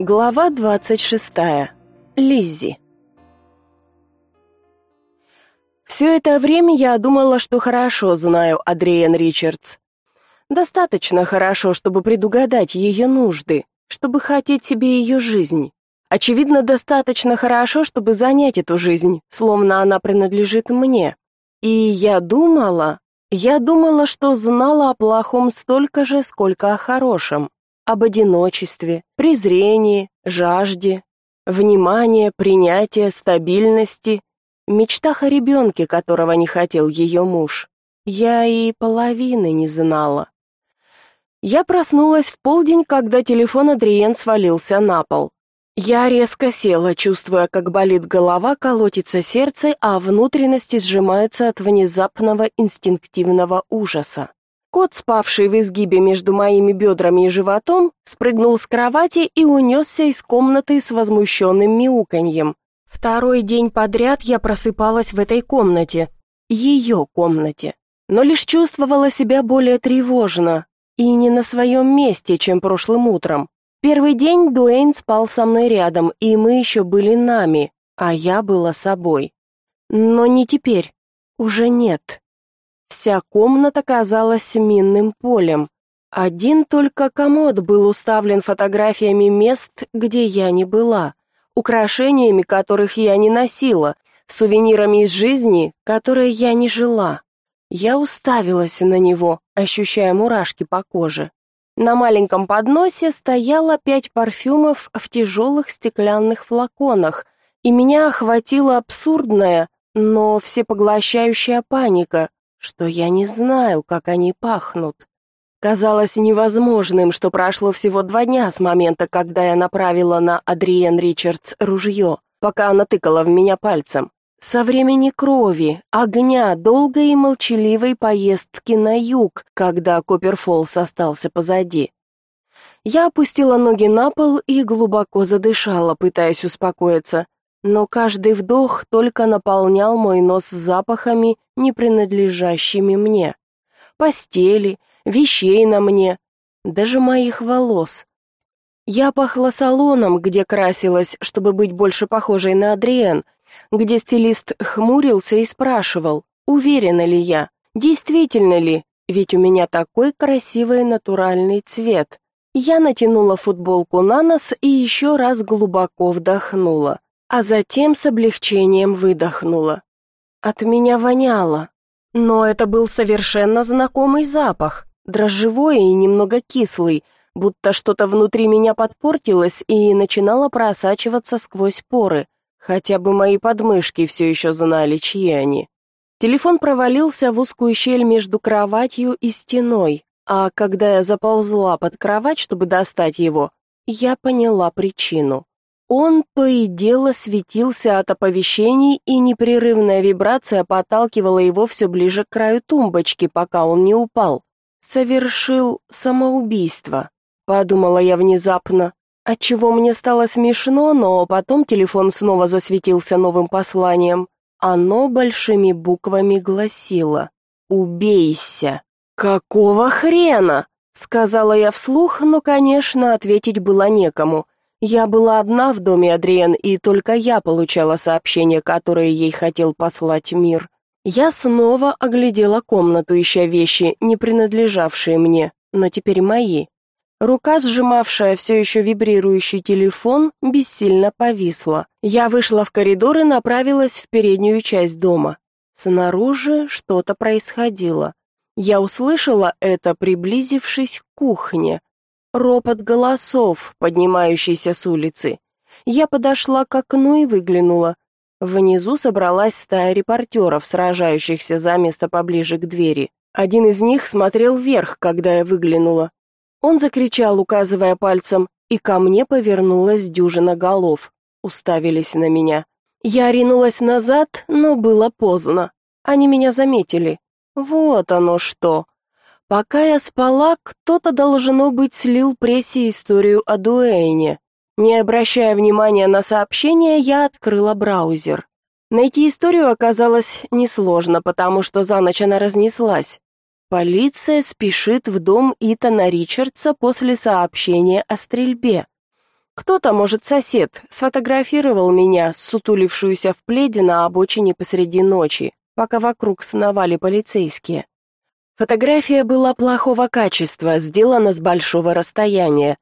Глава 26. Лиззи. Все это время я думала, что хорошо знаю Адриен Ричардс. Достаточно хорошо, чтобы предугадать ее нужды, чтобы хотеть себе ее жизнь. Очевидно, достаточно хорошо, чтобы занять эту жизнь, словно она принадлежит мне. И я думала, я думала, что знала о плохом столько же, сколько о хорошем об одиночестве, презрении, жажде, внимании, принятии, стабильности, мечтах о ребенке, которого не хотел ее муж. Я и половины не знала. Я проснулась в полдень, когда телефон Адриен свалился на пол. Я резко села, чувствуя, как болит голова, колотится сердце, а внутренности сжимаются от внезапного инстинктивного ужаса. Кот, спавший в изгибе между моими бедрами и животом, спрыгнул с кровати и унесся из комнаты с возмущенным мяуканьем. Второй день подряд я просыпалась в этой комнате, ее комнате, но лишь чувствовала себя более тревожно и не на своем месте, чем прошлым утром. Первый день Дуэйн спал со мной рядом, и мы еще были нами, а я была собой. Но не теперь, уже нет. Вся комната казалась минным полем. Один только комод был уставлен фотографиями мест, где я не была, украшениями, которых я не носила, сувенирами из жизни, которые я не жила. Я уставилась на него, ощущая мурашки по коже. На маленьком подносе стояло пять парфюмов в тяжелых стеклянных флаконах, и меня охватила абсурдная, но всепоглощающая паника, что я не знаю, как они пахнут. Казалось невозможным, что прошло всего два дня с момента, когда я направила на Адриен Ричардс ружье, пока она тыкала в меня пальцем. Со времени крови, огня, долгой и молчаливой поездки на юг, когда Копперфоллс остался позади. Я опустила ноги на пол и глубоко задышала, пытаясь успокоиться но каждый вдох только наполнял мой нос запахами, не принадлежащими мне. Постели, вещей на мне, даже моих волос. Я пахла салоном, где красилась, чтобы быть больше похожей на Адриен, где стилист хмурился и спрашивал, уверена ли я, действительно ли, ведь у меня такой красивый натуральный цвет. Я натянула футболку на нос и еще раз глубоко вдохнула а затем с облегчением выдохнула. От меня воняло, но это был совершенно знакомый запах, дрожжевой и немного кислый, будто что-то внутри меня подпортилось и начинало просачиваться сквозь поры, хотя бы мои подмышки все еще знали, чьи они. Телефон провалился в узкую щель между кроватью и стеной, а когда я заползла под кровать, чтобы достать его, я поняла причину. Он то и дело светился от оповещений, и непрерывная вибрация подталкивала его все ближе к краю тумбочки, пока он не упал. Совершил самоубийство, подумала я внезапно, отчего мне стало смешно, но потом телефон снова засветился новым посланием. Оно большими буквами гласило: "Убейся". Какого хрена? сказала я вслух, но, конечно, ответить было некому. Я была одна в доме Адриен, и только я получала сообщения, которые ей хотел послать мир. Я снова оглядела комнату, ища вещи, не принадлежавшие мне, но теперь мои. Рука, сжимавшая все еще вибрирующий телефон, бессильно повисла. Я вышла в коридор и направилась в переднюю часть дома. Снаружи что-то происходило. Я услышала это, приблизившись к кухне ропот голосов, поднимающийся с улицы. Я подошла к окну и выглянула. Внизу собралась стая репортеров, сражающихся за место поближе к двери. Один из них смотрел вверх, когда я выглянула. Он закричал, указывая пальцем, и ко мне повернулась дюжина голов. Уставились на меня. Я ринулась назад, но было поздно. Они меня заметили. Вот оно что. Пока я спала, кто-то должно быть слил прессе историю о Дуэйне. Не обращая внимания на сообщения, я открыла браузер. Найти историю оказалось несложно, потому что за ночь она разнеслась. Полиция спешит в дом Итана Ричардса после сообщения о стрельбе. Кто-то, может, сосед, сфотографировал меня, сутулившуюся в пледе на обочине посреди ночи, пока вокруг сновали полицейские. Фотография была плохого качества, сделана с большого расстояния.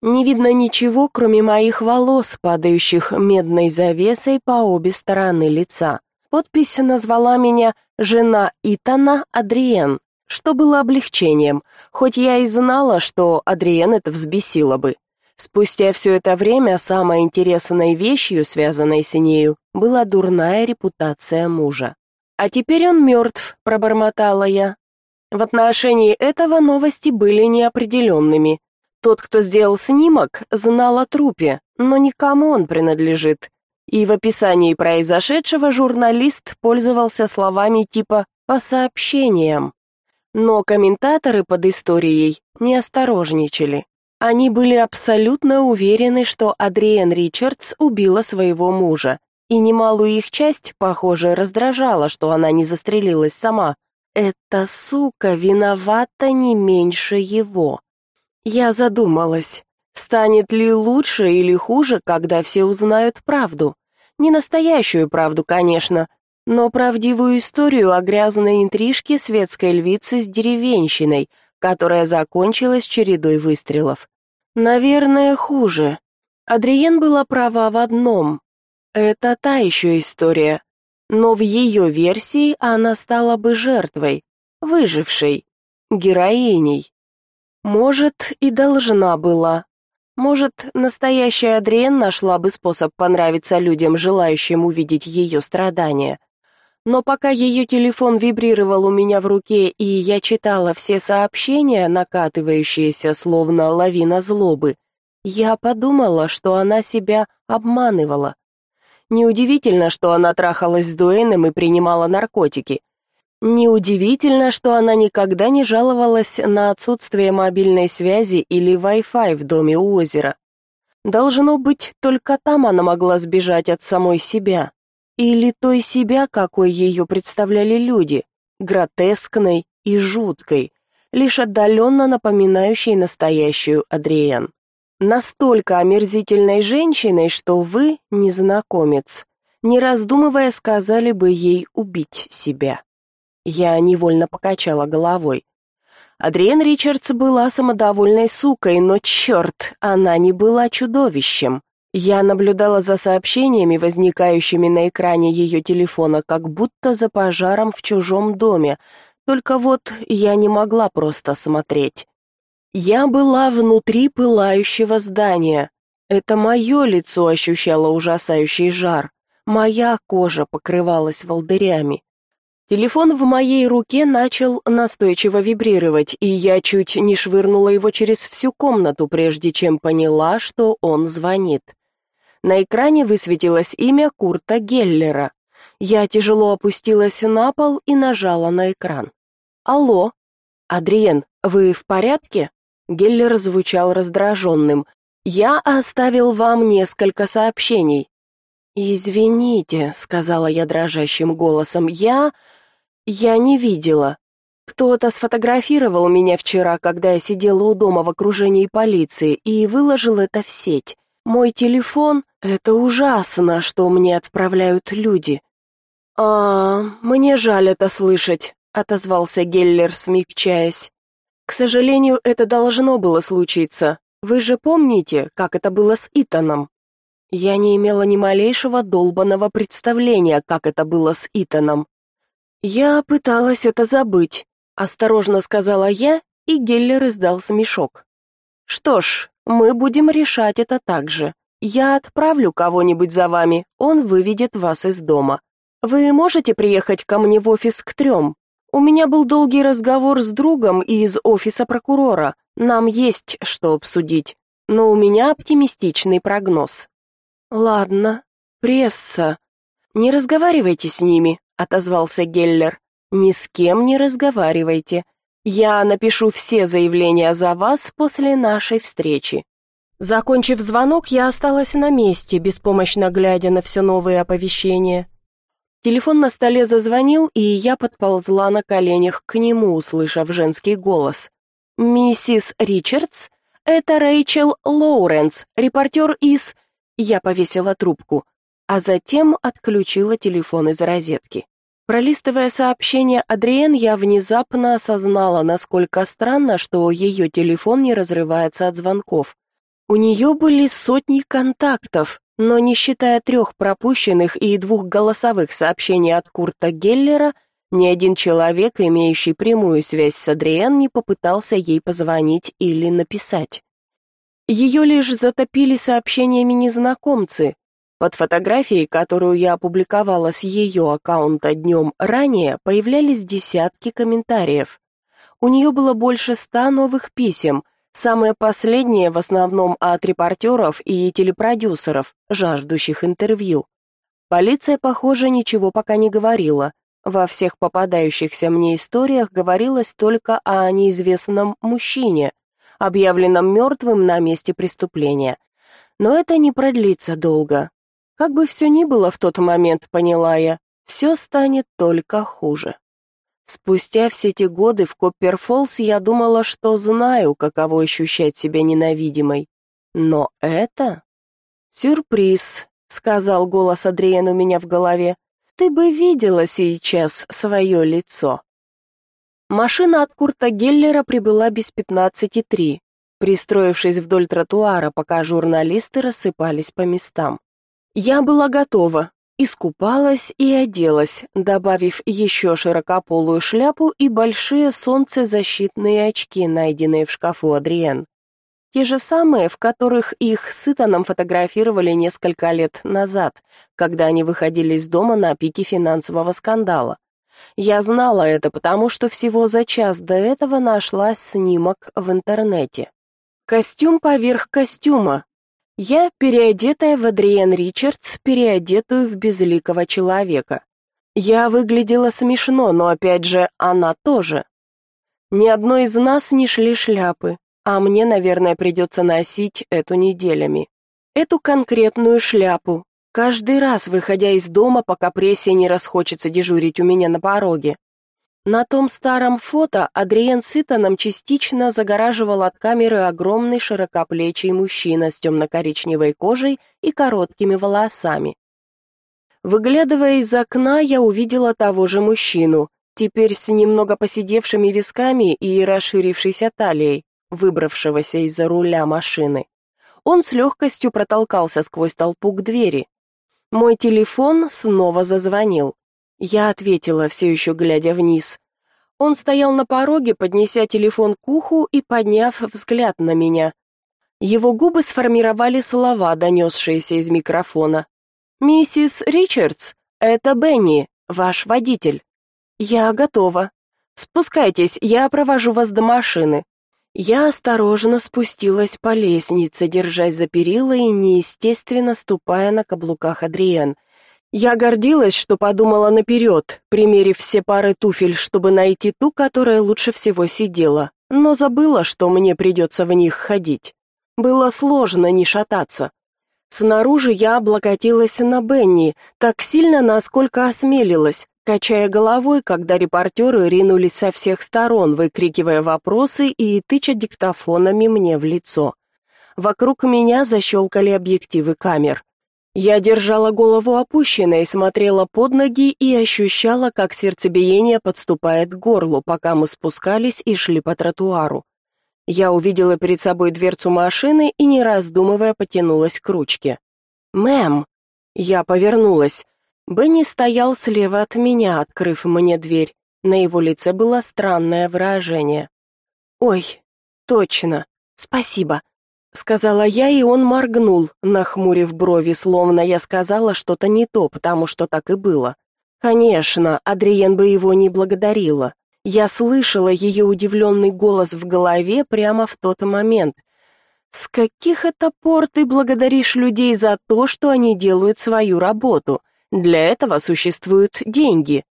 Не видно ничего, кроме моих волос, падающих медной завесой по обе стороны лица. Подпись назвала меня «Жена Итана Адриен», что было облегчением, хоть я и знала, что Адриен это взбесило бы. Спустя все это время самой интересной вещью, связанной с нею, была дурная репутация мужа. «А теперь он мертв», — пробормотала я. В отношении этого новости были неопределенными. Тот, кто сделал снимок, знал о трупе, но никому он принадлежит. И в описании произошедшего журналист пользовался словами типа «по сообщениям». Но комментаторы под историей не осторожничали. Они были абсолютно уверены, что Адриен Ричардс убила своего мужа, и немалую их часть, похоже, раздражала, что она не застрелилась сама. Эта сука виновата не меньше его. Я задумалась, станет ли лучше или хуже, когда все узнают правду. Не настоящую правду, конечно, но правдивую историю о грязной интрижке светской львицы с деревенщиной – которая закончилась чередой выстрелов. Наверное, хуже. Адриен была права в одном. Это та еще история. Но в ее версии она стала бы жертвой, выжившей, героиней. Может, и должна была. Может, настоящая Адриен нашла бы способ понравиться людям, желающим увидеть ее страдания но пока ее телефон вибрировал у меня в руке, и я читала все сообщения, накатывающиеся словно лавина злобы, я подумала, что она себя обманывала. Неудивительно, что она трахалась с Дуэйном и принимала наркотики. Неудивительно, что она никогда не жаловалась на отсутствие мобильной связи или Wi-Fi в доме у озера. Должно быть, только там она могла сбежать от самой себя. Или той себя, какой ее представляли люди, гротескной и жуткой, лишь отдаленно напоминающей настоящую Адриен. Настолько омерзительной женщиной, что вы, незнакомец, не раздумывая сказали бы ей убить себя. Я невольно покачала головой. Адриен Ричардс была самодовольной сукой, но черт, она не была чудовищем. Я наблюдала за сообщениями, возникающими на экране ее телефона, как будто за пожаром в чужом доме. Только вот я не могла просто смотреть. Я была внутри пылающего здания. Это мое лицо ощущало ужасающий жар. Моя кожа покрывалась волдырями. Телефон в моей руке начал настойчиво вибрировать, и я чуть не швырнула его через всю комнату, прежде чем поняла, что он звонит. На экране высветилось имя Курта Геллера. Я тяжело опустилась на пол и нажала на экран. «Алло? Адриен, вы в порядке?» Геллер звучал раздраженным. «Я оставил вам несколько сообщений». «Извините», — сказала я дрожащим голосом, — «я... я не видела. Кто-то сфотографировал меня вчера, когда я сидела у дома в окружении полиции, и выложил это в сеть. Мой телефон — это ужасно, что мне отправляют люди. А, мне жаль это слышать, отозвался Геллер, смягчаясь. К сожалению, это должно было случиться. Вы же помните, как это было с Итаном? Я не имела ни малейшего долбанного представления, как это было с Итаном. Я пыталась это забыть, осторожно сказала я, и Геллер издал смешок. Что ж, мы будем решать это так же. Я отправлю кого-нибудь за вами, он выведет вас из дома. Вы можете приехать ко мне в офис к трем? У меня был долгий разговор с другом из офиса прокурора. Нам есть что обсудить, но у меня оптимистичный прогноз. Ладно, пресса. Не разговаривайте с ними, отозвался Геллер. Ни с кем не разговаривайте. Я напишу все заявления за вас после нашей встречи. Закончив звонок, я осталась на месте, беспомощно глядя на все новые оповещения. Телефон на столе зазвонил, и я подползла на коленях к нему, услышав женский голос. «Миссис Ричардс, это Рэйчел Лоуренс, репортер из...» Я повесила трубку, а затем отключила телефон из розетки. Пролистывая сообщение Адриен, я внезапно осознала, насколько странно, что ее телефон не разрывается от звонков. У нее были сотни контактов, но не считая трех пропущенных и двух голосовых сообщений от Курта Геллера, ни один человек, имеющий прямую связь с Адриен, не попытался ей позвонить или написать. Ее лишь затопили сообщениями незнакомцы, под фотографией, которую я опубликовала с ее аккаунта днем ранее, появлялись десятки комментариев. У нее было больше ста новых писем, самые последние в основном от репортеров и телепродюсеров, жаждущих интервью. Полиция, похоже, ничего пока не говорила. Во всех попадающихся мне историях говорилось только о неизвестном мужчине, объявленном мертвым на месте преступления. Но это не продлится долго. Как бы все ни было в тот момент, поняла я, все станет только хуже. Спустя все эти годы в Копперфоллс я думала, что знаю, каково ощущать себя ненавидимой. Но это... «Сюрприз», — сказал голос Адриен у меня в голове. «Ты бы видела сейчас свое лицо». Машина от Курта Геллера прибыла без пятнадцати три, пристроившись вдоль тротуара, пока журналисты рассыпались по местам. Я была готова, искупалась и оделась, добавив еще широкополую шляпу и большие солнцезащитные очки, найденные в шкафу Адриен. Те же самые, в которых их с Итаном фотографировали несколько лет назад, когда они выходили из дома на пике финансового скандала. Я знала это, потому что всего за час до этого нашла снимок в интернете. Костюм поверх костюма, я, переодетая в Адриен Ричардс, переодетую в безликого человека. Я выглядела смешно, но опять же, она тоже. Ни одной из нас не шли шляпы, а мне, наверное, придется носить эту неделями. Эту конкретную шляпу, каждый раз выходя из дома, пока прессе не расхочется дежурить у меня на пороге. На том старом фото Адриен с Итаном частично загораживал от камеры огромный широкоплечий мужчина с темно-коричневой кожей и короткими волосами. Выглядывая из окна, я увидела того же мужчину, теперь с немного поседевшими висками и расширившейся талией, выбравшегося из-за руля машины. Он с легкостью протолкался сквозь толпу к двери. Мой телефон снова зазвонил. Я ответила, все еще глядя вниз. Он стоял на пороге, поднеся телефон к уху и подняв взгляд на меня. Его губы сформировали слова, донесшиеся из микрофона. «Миссис Ричардс, это Бенни, ваш водитель. Я готова. Спускайтесь, я провожу вас до машины». Я осторожно спустилась по лестнице, держась за перила и неестественно ступая на каблуках Адриен – я гордилась, что подумала наперед, примерив все пары туфель, чтобы найти ту, которая лучше всего сидела, но забыла, что мне придется в них ходить. Было сложно не шататься. Снаружи я облокотилась на Бенни, так сильно, насколько осмелилась, качая головой, когда репортеры ринулись со всех сторон, выкрикивая вопросы и тыча диктофонами мне в лицо. Вокруг меня защелкали объективы камер. Я держала голову опущенной, смотрела под ноги и ощущала, как сердцебиение подступает к горлу, пока мы спускались и шли по тротуару. Я увидела перед собой дверцу машины и, не раздумывая, потянулась к ручке. «Мэм!» Я повернулась. Бенни стоял слева от меня, открыв мне дверь. На его лице было странное выражение. «Ой, точно. Спасибо сказала я, и он моргнул, нахмурив брови, словно я сказала что-то не то, потому что так и было. Конечно, Адриен бы его не благодарила. Я слышала ее удивленный голос в голове прямо в тот момент. С каких это пор ты благодаришь людей за то, что они делают свою работу? Для этого существуют деньги.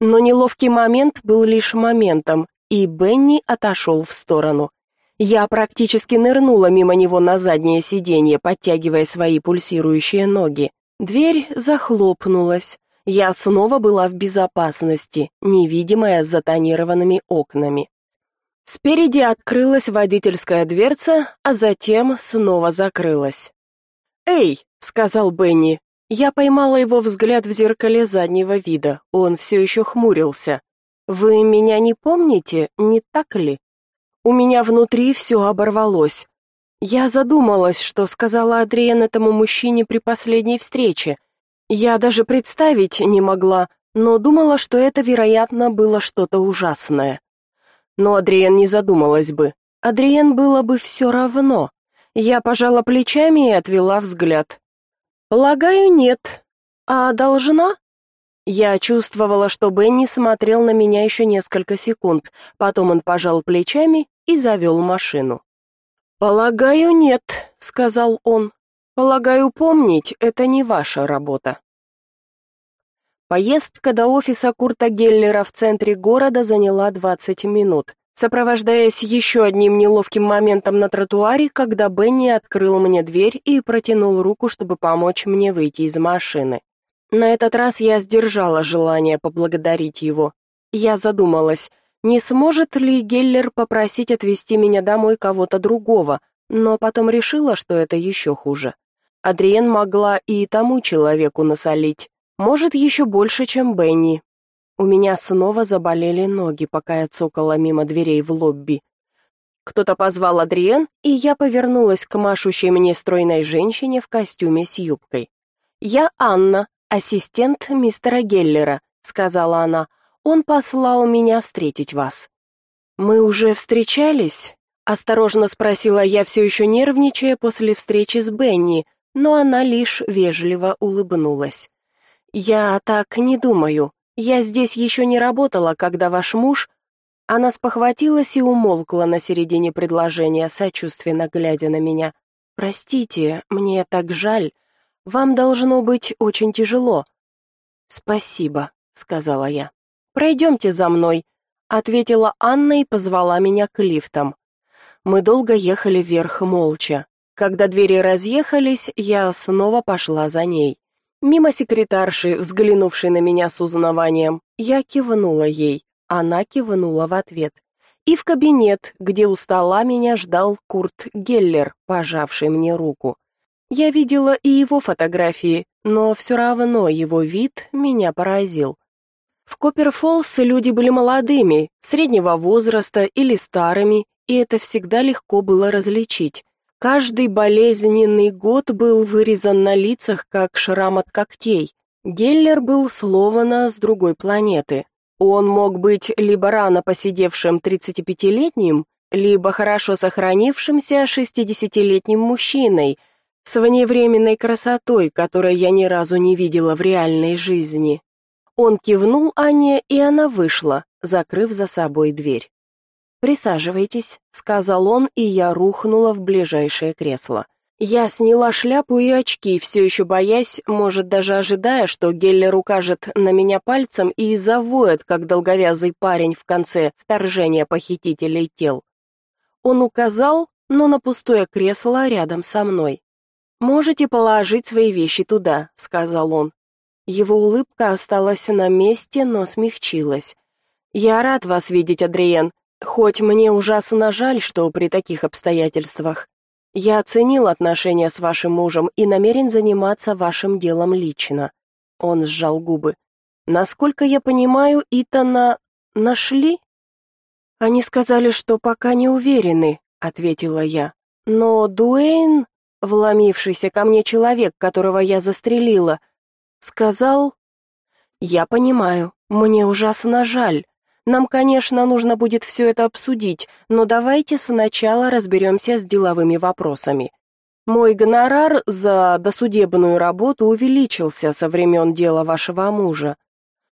Но неловкий момент был лишь моментом, и Бенни отошел в сторону. Я практически нырнула мимо него на заднее сиденье, подтягивая свои пульсирующие ноги. Дверь захлопнулась. Я снова была в безопасности, невидимая за тонированными окнами. Спереди открылась водительская дверца, а затем снова закрылась. «Эй!» — сказал Бенни. Я поймала его взгляд в зеркале заднего вида. Он все еще хмурился. «Вы меня не помните, не так ли?» У меня внутри все оборвалось. Я задумалась, что сказала Адриен этому мужчине при последней встрече. Я даже представить не могла, но думала, что это, вероятно, было что-то ужасное. Но Адриен не задумалась бы. Адриен было бы все равно. Я пожала плечами и отвела взгляд. Полагаю, нет. А должна? Я чувствовала, что Бенни смотрел на меня еще несколько секунд. Потом он пожал плечами и завел машину. Полагаю, нет, сказал он. Полагаю, помнить это не ваша работа. Поездка до офиса Курта Геллера в центре города заняла 20 минут сопровождаясь еще одним неловким моментом на тротуаре, когда Бенни открыл мне дверь и протянул руку, чтобы помочь мне выйти из машины. На этот раз я сдержала желание поблагодарить его. Я задумалась, не сможет ли Геллер попросить отвезти меня домой кого-то другого, но потом решила, что это еще хуже. Адриен могла и тому человеку насолить, может, еще больше, чем Бенни, у меня снова заболели ноги, пока я цокала мимо дверей в лобби. Кто-то позвал Адриен, и я повернулась к машущей мне стройной женщине в костюме с юбкой. «Я Анна, ассистент мистера Геллера», — сказала она. «Он послал меня встретить вас». «Мы уже встречались?» — осторожно спросила я, все еще нервничая после встречи с Бенни, но она лишь вежливо улыбнулась. «Я так не думаю. Я здесь еще не работала, когда ваш муж...» Она спохватилась и умолкла на середине предложения, сочувственно глядя на меня. «Простите, мне так жаль. Вам должно быть очень тяжело». «Спасибо», — сказала я. «Пройдемте за мной», — ответила Анна и позвала меня к лифтам. Мы долго ехали вверх молча. Когда двери разъехались, я снова пошла за ней. Мимо секретарши, взглянувшей на меня с узнаванием, я кивнула ей, она кивнула в ответ. И в кабинет, где у стола меня ждал Курт Геллер, пожавший мне руку. Я видела и его фотографии, но все равно его вид меня поразил. В Копперфоллс люди были молодыми, среднего возраста или старыми, и это всегда легко было различить. Каждый болезненный год был вырезан на лицах, как шрам от когтей. Геллер был словно с другой планеты. Он мог быть либо рано посидевшим 35-летним, либо хорошо сохранившимся 60-летним мужчиной с вневременной красотой, которой я ни разу не видела в реальной жизни. Он кивнул Анне, и она вышла, закрыв за собой дверь. «Присаживайтесь», — сказал он, и я рухнула в ближайшее кресло. Я сняла шляпу и очки, все еще боясь, может, даже ожидая, что Геллер укажет на меня пальцем и завоет, как долговязый парень в конце вторжения похитителей тел. Он указал, но на пустое кресло рядом со мной. «Можете положить свои вещи туда», — сказал он. Его улыбка осталась на месте, но смягчилась. «Я рад вас видеть, Адриен. Хоть мне ужасно жаль, что при таких обстоятельствах. Я оценил отношения с вашим мужем и намерен заниматься вашим делом лично. Он сжал губы. Насколько я понимаю, Итана нашли? Они сказали, что пока не уверены, ответила я. Но Дуэйн, вломившийся ко мне человек, которого я застрелила, сказал: "Я понимаю, мне ужасно жаль. Нам, конечно, нужно будет все это обсудить, но давайте сначала разберемся с деловыми вопросами. Мой гонорар за досудебную работу увеличился со времен дела вашего мужа.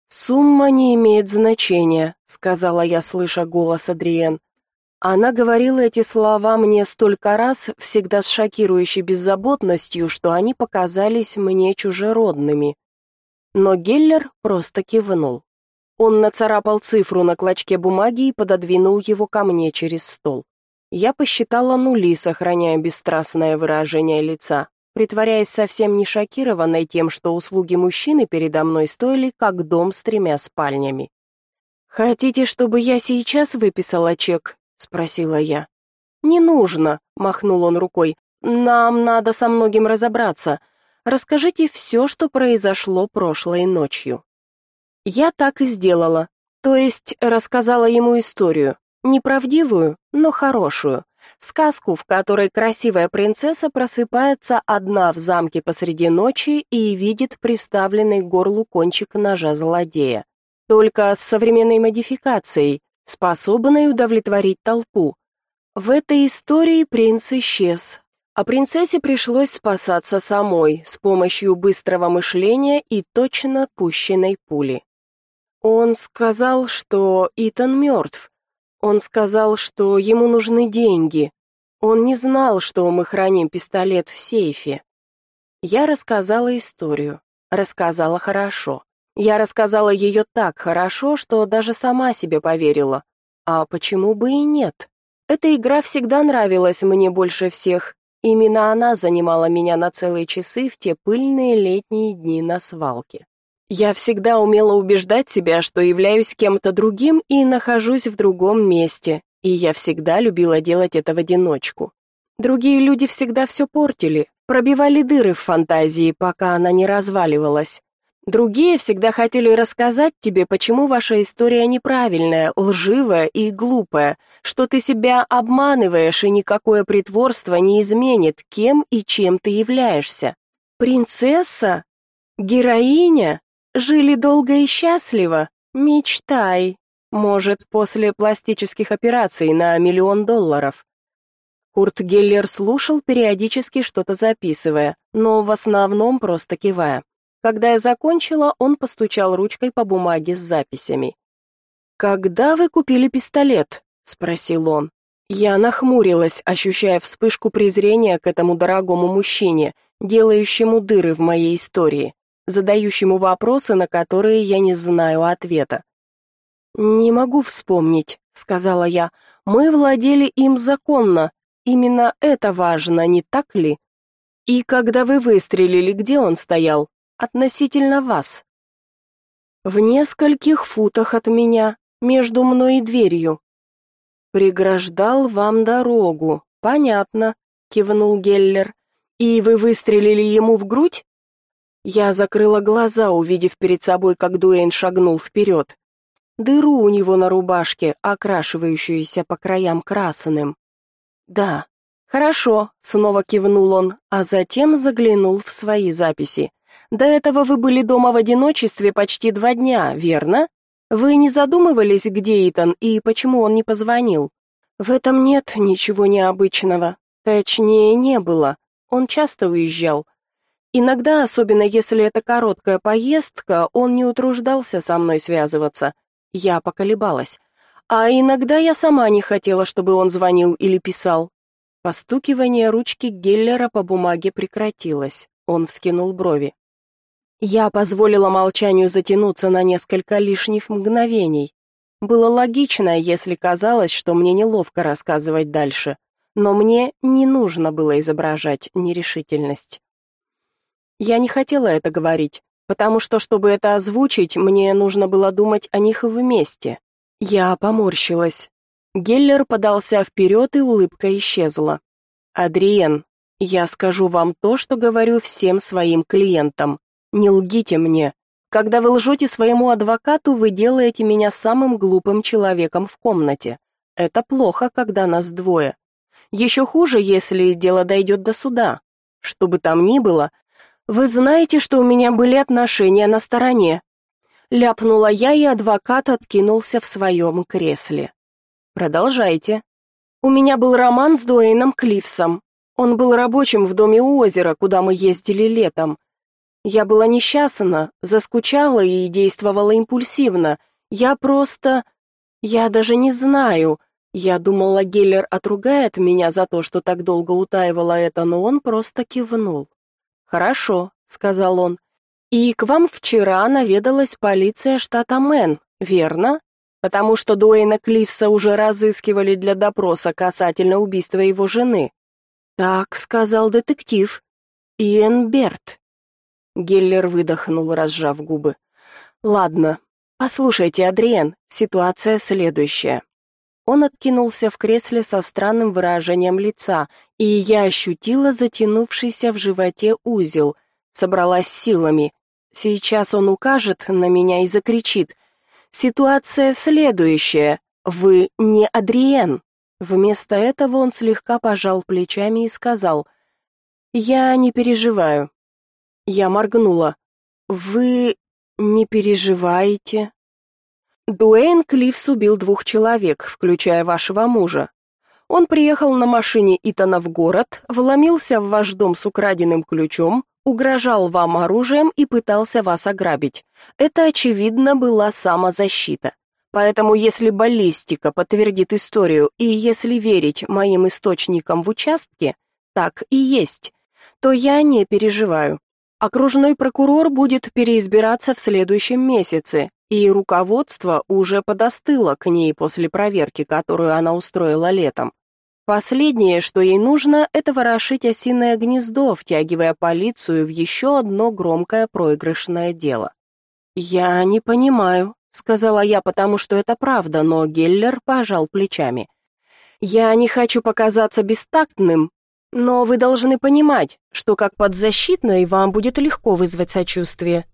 Сумма не имеет значения, сказала я, слыша голос Адриен. Она говорила эти слова мне столько раз, всегда с шокирующей беззаботностью, что они показались мне чужеродными. Но Геллер просто кивнул. Он нацарапал цифру на клочке бумаги и пододвинул его ко мне через стол. Я посчитала нули, сохраняя бесстрастное выражение лица, притворяясь совсем не шокированной тем, что услуги мужчины передо мной стоили как дом с тремя спальнями. «Хотите, чтобы я сейчас выписала чек?» Спросила я. Не нужно, махнул он рукой. Нам надо со многим разобраться. Расскажите все, что произошло прошлой ночью. Я так и сделала. То есть рассказала ему историю, неправдивую, но хорошую. Сказку, в которой красивая принцесса просыпается одна в замке посреди ночи и видит приставленный к горлу кончик ножа злодея. Только с современной модификацией, способной удовлетворить толпу. В этой истории принц исчез, а принцессе пришлось спасаться самой с помощью быстрого мышления и точно пущенной пули. Он сказал, что Итан мертв. Он сказал, что ему нужны деньги. Он не знал, что мы храним пистолет в сейфе. Я рассказала историю. Рассказала хорошо. Я рассказала ее так хорошо, что даже сама себе поверила. А почему бы и нет? Эта игра всегда нравилась мне больше всех. Именно она занимала меня на целые часы в те пыльные летние дни на свалке. Я всегда умела убеждать себя, что являюсь кем-то другим и нахожусь в другом месте, и я всегда любила делать это в одиночку. Другие люди всегда все портили, пробивали дыры в фантазии, пока она не разваливалась. Другие всегда хотели рассказать тебе, почему ваша история неправильная, лживая и глупая, что ты себя обманываешь, и никакое притворство не изменит, кем и чем ты являешься. Принцесса? Героиня? Жили долго и счастливо? Мечтай. Может, после пластических операций на миллион долларов. Курт Геллер слушал, периодически что-то записывая, но в основном просто кивая. Когда я закончила, он постучал ручкой по бумаге с записями. «Когда вы купили пистолет?» — спросил он. Я нахмурилась, ощущая вспышку презрения к этому дорогому мужчине, делающему дыры в моей истории задающему вопросы, на которые я не знаю ответа. «Не могу вспомнить», — сказала я. «Мы владели им законно. Именно это важно, не так ли? И когда вы выстрелили, где он стоял? Относительно вас?» «В нескольких футах от меня, между мной и дверью». «Преграждал вам дорогу, понятно», — кивнул Геллер. «И вы выстрелили ему в грудь?» Я закрыла глаза, увидев перед собой, как Дуэйн шагнул вперед. Дыру у него на рубашке, окрашивающуюся по краям красным. «Да, хорошо», — снова кивнул он, а затем заглянул в свои записи. «До этого вы были дома в одиночестве почти два дня, верно? Вы не задумывались, где Итан и почему он не позвонил?» «В этом нет ничего необычного. Точнее, не было. Он часто уезжал. Иногда, особенно если это короткая поездка, он не утруждался со мной связываться. Я поколебалась. А иногда я сама не хотела, чтобы он звонил или писал. Постукивание ручки Геллера по бумаге прекратилось. Он вскинул брови. Я позволила молчанию затянуться на несколько лишних мгновений. Было логично, если казалось, что мне неловко рассказывать дальше, но мне не нужно было изображать нерешительность. Я не хотела это говорить, потому что, чтобы это озвучить, мне нужно было думать о них вместе. Я поморщилась. Геллер подался вперед, и улыбка исчезла. «Адриен, я скажу вам то, что говорю всем своим клиентам. Не лгите мне. Когда вы лжете своему адвокату, вы делаете меня самым глупым человеком в комнате. Это плохо, когда нас двое. Еще хуже, если дело дойдет до суда. Что бы там ни было, вы знаете, что у меня были отношения на стороне. Ляпнула я, и адвокат откинулся в своем кресле. Продолжайте. У меня был роман с Дуэйном Клифсом. Он был рабочим в доме у озера, куда мы ездили летом. Я была несчастна, заскучала и действовала импульсивно. Я просто... Я даже не знаю. Я думала, Геллер отругает меня за то, что так долго утаивала это, но он просто кивнул. «Хорошо», — сказал он. «И к вам вчера наведалась полиция штата Мэн, верно? Потому что Дуэйна Клифса уже разыскивали для допроса касательно убийства его жены». «Так», — сказал детектив. «Иэн Берт». Геллер выдохнул, разжав губы. «Ладно, послушайте, Адриен, ситуация следующая. Он откинулся в кресле со странным выражением лица, и я ощутила затянувшийся в животе узел. Собралась силами. Сейчас он укажет на меня и закричит. «Ситуация следующая. Вы не Адриен». Вместо этого он слегка пожал плечами и сказал. «Я не переживаю». Я моргнула. «Вы не переживаете?» Дуэйн Клифс убил двух человек, включая вашего мужа. Он приехал на машине Итана в город, вломился в ваш дом с украденным ключом, угрожал вам оружием и пытался вас ограбить. Это, очевидно, была самозащита. Поэтому если баллистика подтвердит историю и если верить моим источникам в участке, так и есть, то я не переживаю. Окружной прокурор будет переизбираться в следующем месяце, и руководство уже подостыло к ней после проверки, которую она устроила летом. Последнее, что ей нужно, это ворошить осиное гнездо, втягивая полицию в еще одно громкое проигрышное дело. «Я не понимаю», — сказала я, потому что это правда, но Геллер пожал плечами. «Я не хочу показаться бестактным, но вы должны понимать, что как подзащитной вам будет легко вызвать сочувствие.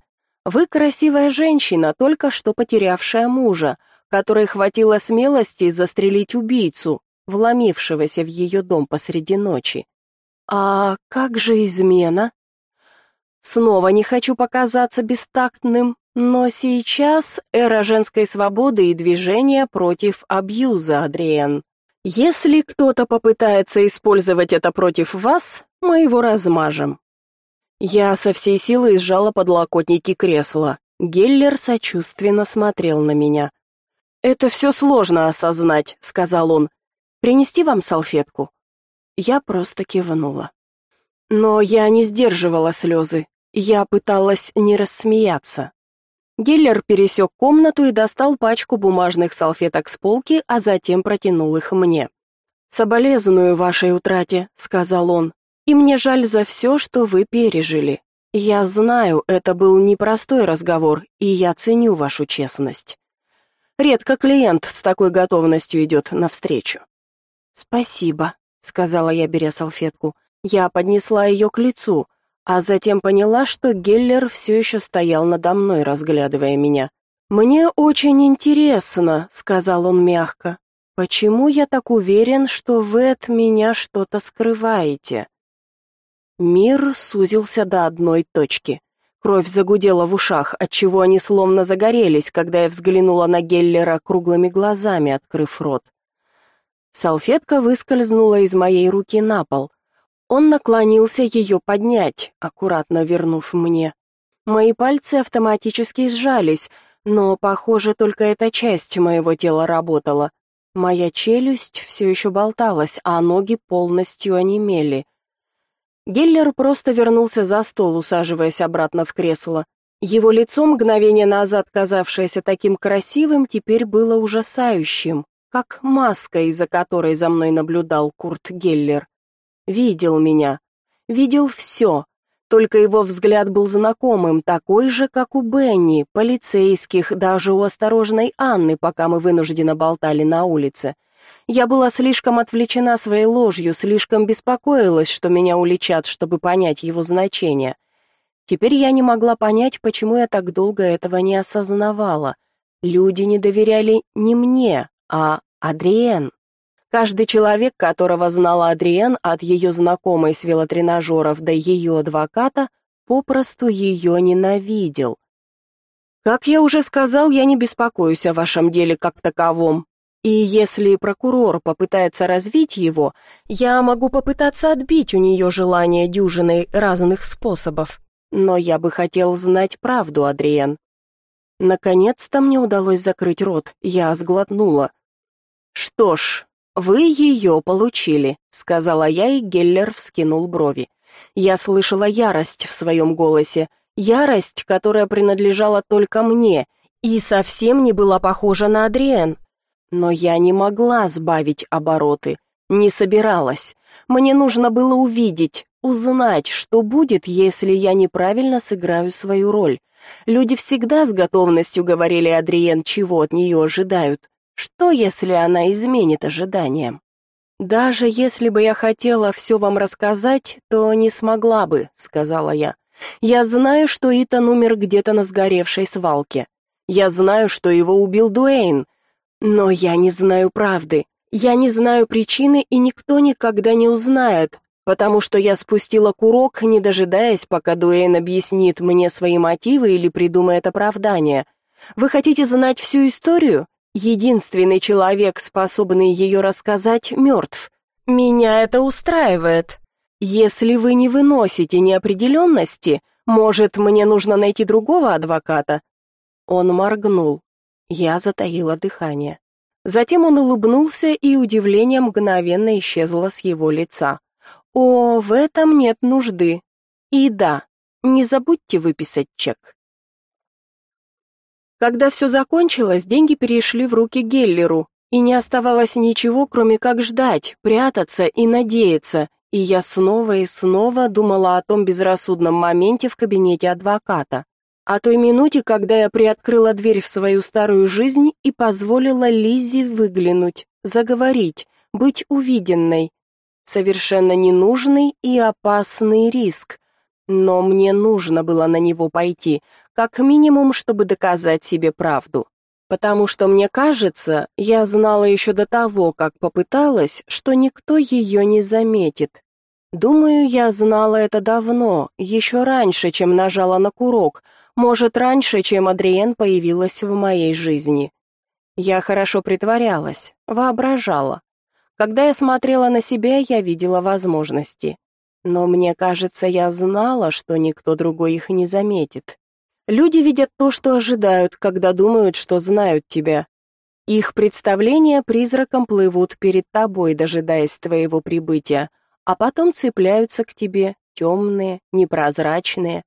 Вы красивая женщина, только что потерявшая мужа, которой хватило смелости застрелить убийцу, вломившегося в ее дом посреди ночи. А как же измена? Снова не хочу показаться бестактным, но сейчас эра женской свободы и движения против абьюза, Адриен. Если кто-то попытается использовать это против вас, мы его размажем. Я со всей силы сжала подлокотники кресла. Геллер сочувственно смотрел на меня. «Это все сложно осознать», — сказал он. «Принести вам салфетку?» Я просто кивнула. Но я не сдерживала слезы. Я пыталась не рассмеяться. Геллер пересек комнату и достал пачку бумажных салфеток с полки, а затем протянул их мне. «Соболезную вашей утрате», — сказал он. И мне жаль за все, что вы пережили. Я знаю, это был непростой разговор, и я ценю вашу честность. Редко клиент с такой готовностью идет навстречу. Спасибо, сказала я, беря салфетку. Я поднесла ее к лицу, а затем поняла, что Геллер все еще стоял надо мной, разглядывая меня. Мне очень интересно, сказал он мягко. Почему я так уверен, что вы от меня что-то скрываете? Мир сузился до одной точки. Кровь загудела в ушах, отчего они словно загорелись, когда я взглянула на Геллера круглыми глазами, открыв рот. Салфетка выскользнула из моей руки на пол. Он наклонился ее поднять, аккуратно вернув мне. Мои пальцы автоматически сжались, но, похоже, только эта часть моего тела работала. Моя челюсть все еще болталась, а ноги полностью онемели. Геллер просто вернулся за стол, усаживаясь обратно в кресло. Его лицо, мгновение назад казавшееся таким красивым, теперь было ужасающим, как маска, из-за которой за мной наблюдал Курт Геллер. Видел меня. Видел все. Только его взгляд был знакомым, такой же, как у Бенни, полицейских, даже у осторожной Анны, пока мы вынужденно болтали на улице. Я была слишком отвлечена своей ложью, слишком беспокоилась, что меня уличат, чтобы понять его значение. Теперь я не могла понять, почему я так долго этого не осознавала. Люди не доверяли не мне, а Адриен. Каждый человек, которого знала Адриен от ее знакомой с велотренажеров до ее адвоката, попросту ее ненавидел. Как я уже сказал, я не беспокоюсь о вашем деле как таковом, и если прокурор попытается развить его, я могу попытаться отбить у нее желание дюжиной разных способов. Но я бы хотел знать правду, Адриен. Наконец-то мне удалось закрыть рот, я сглотнула. «Что ж, вы ее получили», — сказала я, и Геллер вскинул брови. Я слышала ярость в своем голосе, ярость, которая принадлежала только мне, и совсем не была похожа на Адриен. Но я не могла сбавить обороты, не собиралась. Мне нужно было увидеть, узнать, что будет, если я неправильно сыграю свою роль. Люди всегда с готовностью говорили Адриен, чего от нее ожидают. Что, если она изменит ожиданиям? Даже если бы я хотела все вам рассказать, то не смогла бы, сказала я. Я знаю, что Итан умер где-то на сгоревшей свалке. Я знаю, что его убил Дуэйн, но я не знаю правды. Я не знаю причины, и никто никогда не узнает, потому что я спустила курок, не дожидаясь, пока Дуэйн объяснит мне свои мотивы или придумает оправдание. Вы хотите знать всю историю? Единственный человек, способный ее рассказать, мертв. Меня это устраивает. Если вы не выносите неопределенности, может, мне нужно найти другого адвоката? Он моргнул. Я затаила дыхание. Затем он улыбнулся, и удивление мгновенно исчезло с его лица. О, в этом нет нужды. И да, не забудьте выписать чек. Когда все закончилось, деньги перешли в руки Геллеру, и не оставалось ничего, кроме как ждать, прятаться и надеяться, и я снова и снова думала о том безрассудном моменте в кабинете адвоката, о той минуте, когда я приоткрыла дверь в свою старую жизнь и позволила Лиззи выглянуть, заговорить, быть увиденной. Совершенно ненужный и опасный риск, но мне нужно было на него пойти, как минимум, чтобы доказать себе правду. Потому что, мне кажется, я знала еще до того, как попыталась, что никто ее не заметит. Думаю, я знала это давно, еще раньше, чем нажала на курок, может, раньше, чем Адриен появилась в моей жизни. Я хорошо притворялась, воображала. Когда я смотрела на себя, я видела возможности. Но мне кажется, я знала, что никто другой их не заметит. Люди видят то, что ожидают, когда думают, что знают тебя. Их представления призраком плывут перед тобой, дожидаясь твоего прибытия, а потом цепляются к тебе, темные, непрозрачные.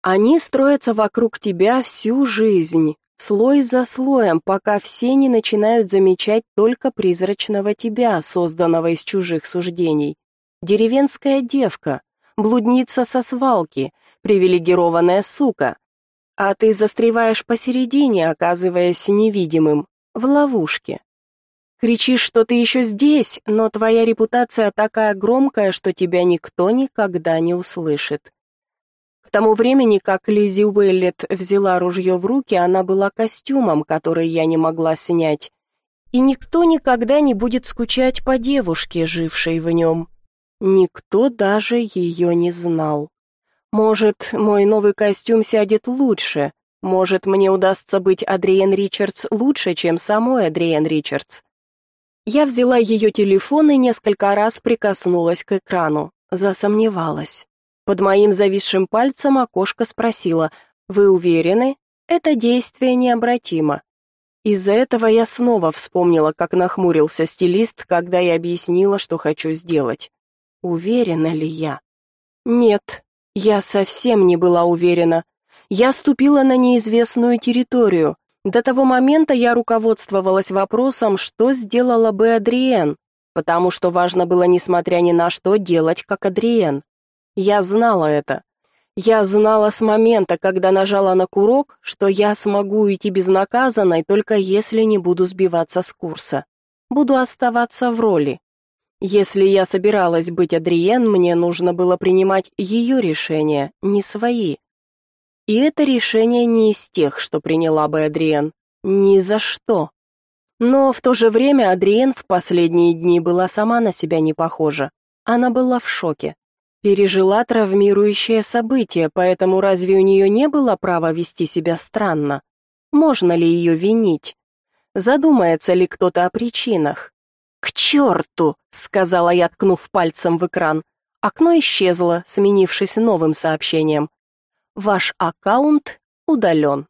Они строятся вокруг тебя всю жизнь, слой за слоем, пока все не начинают замечать только призрачного тебя, созданного из чужих суждений деревенская девка, блудница со свалки, привилегированная сука. А ты застреваешь посередине, оказываясь невидимым, в ловушке. Кричишь, что ты еще здесь, но твоя репутация такая громкая, что тебя никто никогда не услышит. К тому времени, как Лизи Уэллет взяла ружье в руки, она была костюмом, который я не могла снять. И никто никогда не будет скучать по девушке, жившей в нем. Никто даже ее не знал. Может, мой новый костюм сядет лучше. Может, мне удастся быть Адриен Ричардс лучше, чем самой Адриен Ричардс. Я взяла ее телефон и несколько раз прикоснулась к экрану. Засомневалась. Под моим зависшим пальцем окошко спросило: "Вы уверены? Это действие необратимо". Из-за этого я снова вспомнила, как нахмурился стилист, когда я объяснила, что хочу сделать. Уверена ли я? Нет, я совсем не была уверена. Я ступила на неизвестную территорию. До того момента я руководствовалась вопросом, что сделала бы Адриен, потому что важно было, несмотря ни на что, делать как Адриен. Я знала это. Я знала с момента, когда нажала на курок, что я смогу уйти безнаказанной, только если не буду сбиваться с курса. Буду оставаться в роли. Если я собиралась быть Адриен, мне нужно было принимать ее решения, не свои. И это решение не из тех, что приняла бы Адриен. Ни за что. Но в то же время Адриен в последние дни была сама на себя не похожа. Она была в шоке. Пережила травмирующее событие, поэтому разве у нее не было права вести себя странно? Можно ли ее винить? Задумается ли кто-то о причинах? «К черту!» — сказала я, ткнув пальцем в экран. Окно исчезло, сменившись новым сообщением. «Ваш аккаунт удален».